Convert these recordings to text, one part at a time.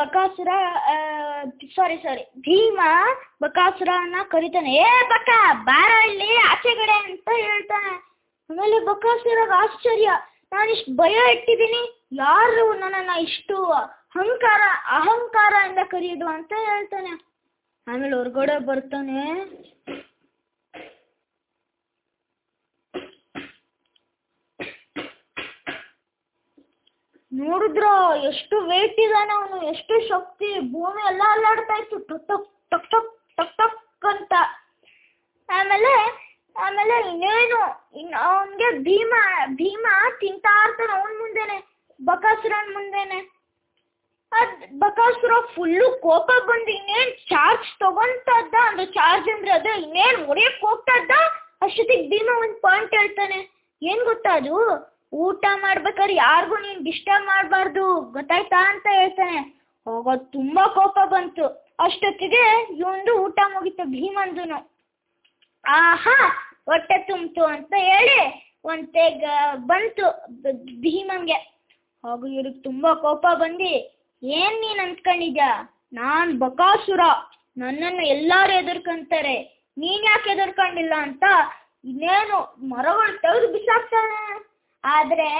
ಬಕಾಸುರ ಸಾರಿ ಸಾರಿ ಭೀಮ ಬಕಾಸುರನ ಕರಿತಾನೆ, ಏ ಬಕ, ಬಾರ ಇಲ್ಲಿ ಆಚೆಗಡೆ ಅಂತ ಹೇಳ್ತಾನೆ. ಆಮೇಲೆ ಬಕಾಸುರ ಆಶ್ಚರ್ಯ ನಾನಿಷ್ಟು ಭಯ ಇಟ್ಟಿದ್ದೀನಿ, ಯಾರು ನನ್ನನ್ನು ಇಷ್ಟು ಅಹಂಕಾರ ಅಹಂಕಾರದಿಂದ ಕರೆಯೋದು ಅಂತ ಹೇಳ್ತಾನೆ. ಆಮೇಲೆ ಹೊರಗಡೆ ಬರ್ತಾನೆ ನೋಡಿದ್ರ ಎಷ್ಟು ವೇಟ್ ಇದಾನೆ ಅವನು ಎಷ್ಟು ಶಕ್ತಿ, ಭೂಮಿ ಎಲ್ಲ ಅಲ್ಲಾಡ್ತಾ ಇತ್ತು. ಟಕ್ ಟಕ್ ಟಕ್ ಟಕ್ ಟಕ್ ಅಂತ. ಆಮೇಲೆ ಆಮೇಲೆ ಇನ್ನೇನು, ಇನ್ನು ಅವನಿಗೆ ಭೀಮ ಭೀಮ ತಿಂತಾ ಇರ್ತಾನೆ ಅವನ ಮುಂದೆನೆ, ಬಕಾಸುರನ್ ಮುಂದೆನೆ. ಅದ್ ಬಕಾಸುರ ಫುಲ್ಲು ಕೋಪ ಬಂದು ಇನ್ನೇನ್ ಚಾರ್ಜ್ ತಗೊಂತ ಇದ್ದ, ಅಂದ್ರೆ ಚಾರ್ಜ್ ಅಂದ್ರೆ ಅದೇ, ಇನ್ನೇನ್ ಹೊಡಿಯಕ್ ಹೋಗ್ತಾ ಇದ್ದ, ಅಷ್ಟೊತ್ತಿಗೆ ಭೀಮ ಒಂದ್ ಪಾಯಿಂಟ್ ಹೇಳ್ತಾನೆ. ಏನ್ ಗೊತ್ತಾ ಅದು? ಊಟ ಮಾಡ್ಬೇಕಾದ್ರೆ ಯಾರಿಗೂ ನೀನ್ ಡಿಸ್ಟರ್ಬ್ ಮಾಡಬಾರ್ದು. ಗೊತ್ತಾಯ್ತಾ ಅಂತ ಹೇಳ್ತಾನೆ. ಹೋಗೋ ತುಂಬಾ ಕೋಪ ಬಂತು. ಅಷ್ಟೊತ್ತಿಗೆ ಇವಂದು ಊಟ ಮುಗೀತು ಭೀಮಂದುನು. ಆಹಾ, ಹೊಟ್ಟೆ ತುಂಬಿತು ಅಂತ ಹೇಳಿ ಒಂದ್ ಬಂತು ಭೀಮಂಗೆ. ಹಾಗೂ, ಇವ್ರಿಗೆ ತುಂಬಾ ಕೋಪ ಬಂದಿ. ಏನ್ ನೀನ್ ಅನ್ಕೊಂಡಿದ್ಯಾ ನಾನ್ ಬಕಾಸುರ. ನನ್ನನ್ನು ಎಲ್ಲಾರು ಎದುರ್ಕೊಂತಾರೆ. ನೀನ್ ಯಾಕೆ ಎದುರ್ಕೊಂಡಿಲ್ಲ ಅಂತ ಇನ್ನೇನು ಮರಗಳು ತೆಗೆದು ಬಿಸಾಕ್ತಾನೆ? ಆದ್ರೆ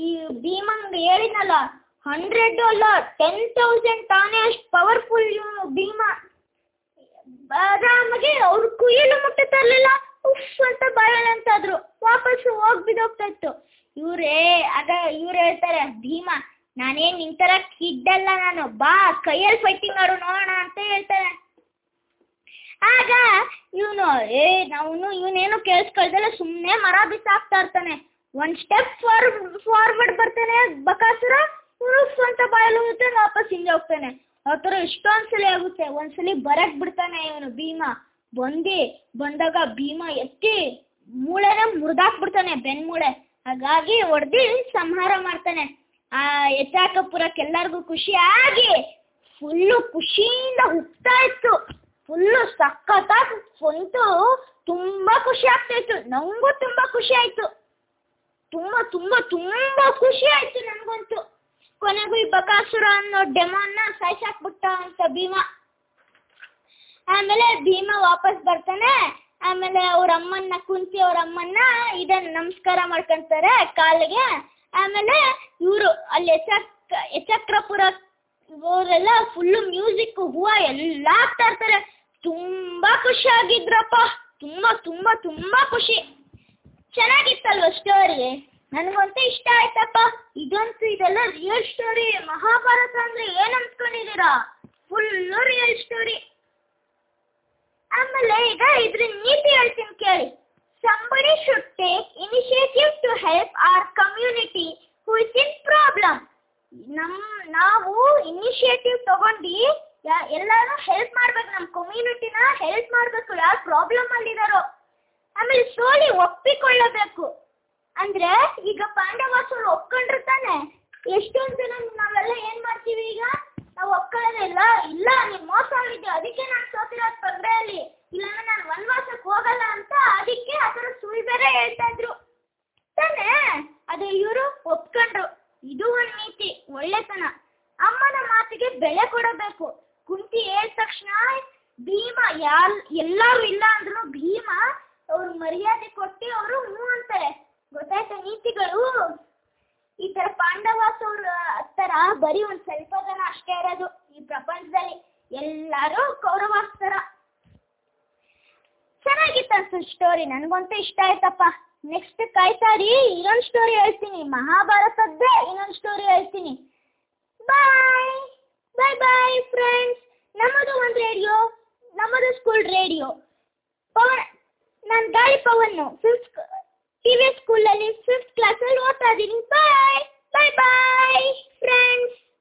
ಈ ಭೀಮಂಗ್ ಹೇಳಿದ್ನಲ್ಲ ಹಂಡ್ರೆಡ್ ಅಲ್ಲ ಟೆನ್ ತೌಸಂಡ್ ತಾನೇ ಅಷ್ಟು ಪವರ್ಫುಲ್ ಭೀಮ. ಆರಾಮಾಗಿ ಅವ್ರ ಕುಯಿಲು ಮುಟ್ಟ ತರ್ಲಿಲ್ಲ, ಉಫ್ ಅಂತ ಬರೋಣ ಅಂತಾದ್ರು. ವಾಪಸ್ ಹೋಗ್ ಬಿದ್ದೋಗ್ತಾ ಇತ್ತು. ಇವ್ರೇ ಆಗ ಇವ್ರು ಹೇಳ್ತಾರೆ, ಭೀಮ, ನಾನೇನ್ ನಿಂತರ ತರ ಕಿಡ್ ಅಲ್ಲ ನಾನು, ಬಾ ಕೈಯಲ್ಲಿ ಫೈಟಿಂಗ್ ಮಾಡು ನೋಡೋಣ ಅಂತ ಹೇಳ್ತಾರೆ. ಆಗ ಇವನು, ಏ ನಾವು ಇವನೇನು ಕೇಳಿಸ್ಕೊಳ್ದಲ್ಲ ಸುಮ್ಮನೆ ಮರ ಬಿಸಾಕ್ತಾ ಇರ್ತಾನೆ. ಒಂದ್ ಸ್ಟೆಪ್ ಫಾರ್ ಫಾರ್ವರ್ಡ್ ಬರ್ತಾನೆ, ಬಕಾಸುರ. ಉರುಫ್ ಅಂತ ಬಾಯಲ್ಲಿ ಹೋಗುತ್ತೆ, ವಾಪಸ್ ಹಿಂಗೆ ಹೋಗ್ತಾನೆ. ಆ ಥರ ಎಷ್ಟೊಂದ್ ಆಗುತ್ತೆ ಒಂದ್ಸಲಿ ಬರಕ್ ಬಿಡ್ತಾನೆ ಇವನು ಭೀಮ. ಬಂದಿ, ಬಂದಾಗ ಭೀಮ ಎತ್ತಿ ಮೂಳೆನ ಬೆನ್ ಮೂಳೆ ಹಾಗಾಗಿ ಹೊಡ್ದಿ ಸಂಹಾರ ಮಾಡ್ತಾನೆ. ಆ ಎಚ್ಚಾಕಪುರಕ್ ಎಲ್ಲಾರ್ಗು ಖುಷಿ ಆಗಿ ಫುಲ್ಲು ಖುಷಿಯಿಂದ ಹುಟ್ತಾ ಇತ್ತು. ಫುಲ್ಲು ಸಖತ್ತಾಗಿ ಹೊಂತು ತುಂಬಾ ಖುಷಿ ಆಗ್ತಾ ಇತ್ತು. ನಂಗೂ ತುಂಬಾ ಖುಷಿ ಆಯ್ತು. ತುಂಬಾ ತುಂಬಾ ತುಂಬಾ ಖುಷಿ ಆಯ್ತು ನನಗಂತೂ. ಕೊನೆಗೂ ಈ ಬಕಾಸುರ ಅನ್ನೋ ಡೆಮೋನ್ನ ಸಾಯ್ಸಾಕ್ಬಿಟ್ಟ ಅಂತ ಭೀಮ. ಆಮೇಲೆ ಭೀಮ ವಾಪಸ್ ಬರ್ತಾನೆ. ಆಮೇಲೆ ಅವ್ರ ಅಮ್ಮನ್ನ, ಕುಂತಿ ಅವ್ರ ಅಮ್ಮನ್ನ ಇದನ್ನ ನಮಸ್ಕಾರ ಮಾಡ್ಕೊಂತಾರೆ ಕಾಲಿಗೆ. ಆಮೇಲೆ ಇವರು ಅಲ್ಲಿ ಯಚಕ್, ಯಚಕ್ರಪುರ ಅವರೆಲ್ಲ ಫುಲ್ಲು ಮ್ಯೂಸಿಕ್ ಹೂವ ಎಲ್ಲ ಹಾಕ್ತಾ ಇರ್ತಾರೆ. ತುಂಬಾ ಖುಷಿ ಆಗಿದ್ರಪ್ಪ. ತುಂಬಾ ತುಂಬಾ ತುಂಬಾ ಖುಷಿ. ಚೆನ್ನಾಗಿತ್ತಲ್ವ ಸ್ಟೋರಿ ನನಗಂತೂ ಇಷ್ಟ ಆಯ್ತಪ್ಪ. ಇದಂತೂ ಇದೆಲ್ಲ ರಿಯಲ್ ಸ್ಟೋರಿ ಮಹಾಭಾರತ ಅಂದ್ರೆ ಏನ್ ಅನ್ಸ್ಕೊಂಡಿದೀರಾ ಫುಲ್ ರಿಯಲ್ ಸ್ಟೋರಿ ಆಮೇಲೆ ಈಗ ಇದ್ರ ನೀತಿ ಹೇಳ್ತೀನಿ ಕೇಳಿ. Somebody should take initiative to help our community who is in problem ನಮ್, ನಾವು ಇನಿಷಿಯೇಟಿವ್ ತಗೊಂಡು ಎಲ್ಲಾರು ಹೆಲ್ಪ್ ಮಾಡ್ಬೇಕು. ನಮ್ಮ ಕಮ್ಯುನಿಟಿನ ಹೆಲ್ಪ್ ಮಾಡ್ಬೇಕು. ಯಾರು ಪ್ರಾಬ್ಲಮ್ ಅಲ್ಲಿದಾರೋ. ಆಮೇಲೆ ಸೋಲಿ ಒಪ್ಪಿಕೊಳ್ಳಬೇಕು. ಅಂದ್ರೆ ಈಗ ಪಾಂಡವಾಸುರು ಒಪ್ಕೊಂಡಿರ್ತಾನೆ ಎಷ್ಟೊಂದು ಜನ ನಾವೆಲ್ಲ ಏನ್ ಮಾಡ್ತೀವಿ ಈಗ? ನಾವು ಒಪ್ಕೊಳ್ಳೋದಿಲ್ಲ ಇಲ್ಲ. ನೀನ್ ಮೋಸ ಆಗಿದ್ದೆ ಅದಕ್ಕೆ ನಾನು ಸೋತಿರೋದು ಪಗಡೆಯಲ್ಲಿ ಇಲ್ಲ ನಾನು ವನವಾಸಕ್ಕೆ ಹೋಗಲ್ಲ ಅಂತ ಅದಕ್ಕೆ ಸುಳಿ ಸುಳ್ಳು ಬೇರೆ ಹೇಳ್ತಾ ಇದ್ರು. ತಾನೆ, ಅದು ಇವರು ಒಪ್ಕೊಂಡ್ರು. ಇದು ಒಂದ್ ನೀತಿ, ಒಳ್ಳೆತನ. ಅಮ್ಮನ ಮಾತಿಗೆ ಬೆಲೆ ಕೊಡಬೇಕು. ಕುಂತಿ ಹೇಳಿದ ತಕ್ಷಣ ಭೀಮ ಯಾಲ್ ಎಲ್ಲಾರು ಇಲ್ಲ ಅಂದ್ರು ಅವ್ರ ಮರ್ಯಾದೆ ಕೊಟ್ಟು ಅವರು ಹ್ಞೂ ಅಂತಾರೆ. ಗೊತ್ತಾಯ್ತ ನೀತಿಗಳು? ಈ ತರ ಪಾಂಡವಾಸ್ ಅವ್ರ ತರ ಬರೀ ಒಂದ್ ಸ್ವಲ್ಪ ಜನ ಅಷ್ಟೇ ಇರೋದು ಈ ಪ್ರಪಂಚದಲ್ಲಿ. ಎಲ್ಲಾರು ಕೌರವಾಸ್ ತರ ಚೆನ್ನಾಗಿತ್ತು ಸ್ಟೋರಿ ನನ್ಗಂತೂ ಇಷ್ಟ ಆಯ್ತಪ್ಪ. ನೆಕ್ಸ್ಟ್ ಕಾಯ್ತಾರಿ ಇನ್ನೊಂದ್ ಸ್ಟೋರಿ ಹೇಳ್ತೀನಿ. ಮಹಾಭಾರತದ್ದೇ ಇನ್ನೊಂದ್ ಸ್ಟೋರಿ ಹೇಳ್ತೀನಿ. ಬಾಯ್ ಬಾಯ್ ಬಾಯ್ ಫ್ರೆಂಡ್ಸ್ ನಮ್ಮದು ಒಂದು ರೇಡಿಯೋ ನಮ್ಮದು ಸ್ಕೂಲ್ ರೇಡಿಯೋ ನಾನು ಗಾಳಿ ಪವನ್ನು ಫಿಫ್ತ್ ಟಿ ವಿ ಸ್ಕೂಲಲ್ಲಿ ಫಿಫ್ತ್ ಕ್ಲಾಸಲ್ಲಿ ಓದ್ತಾ ಇದ್ದೀನಿ. ಬಾಯ್ ಬಾಯ್ ಬಾಯ್ ಫ್ರೆಂಡ್ಸ್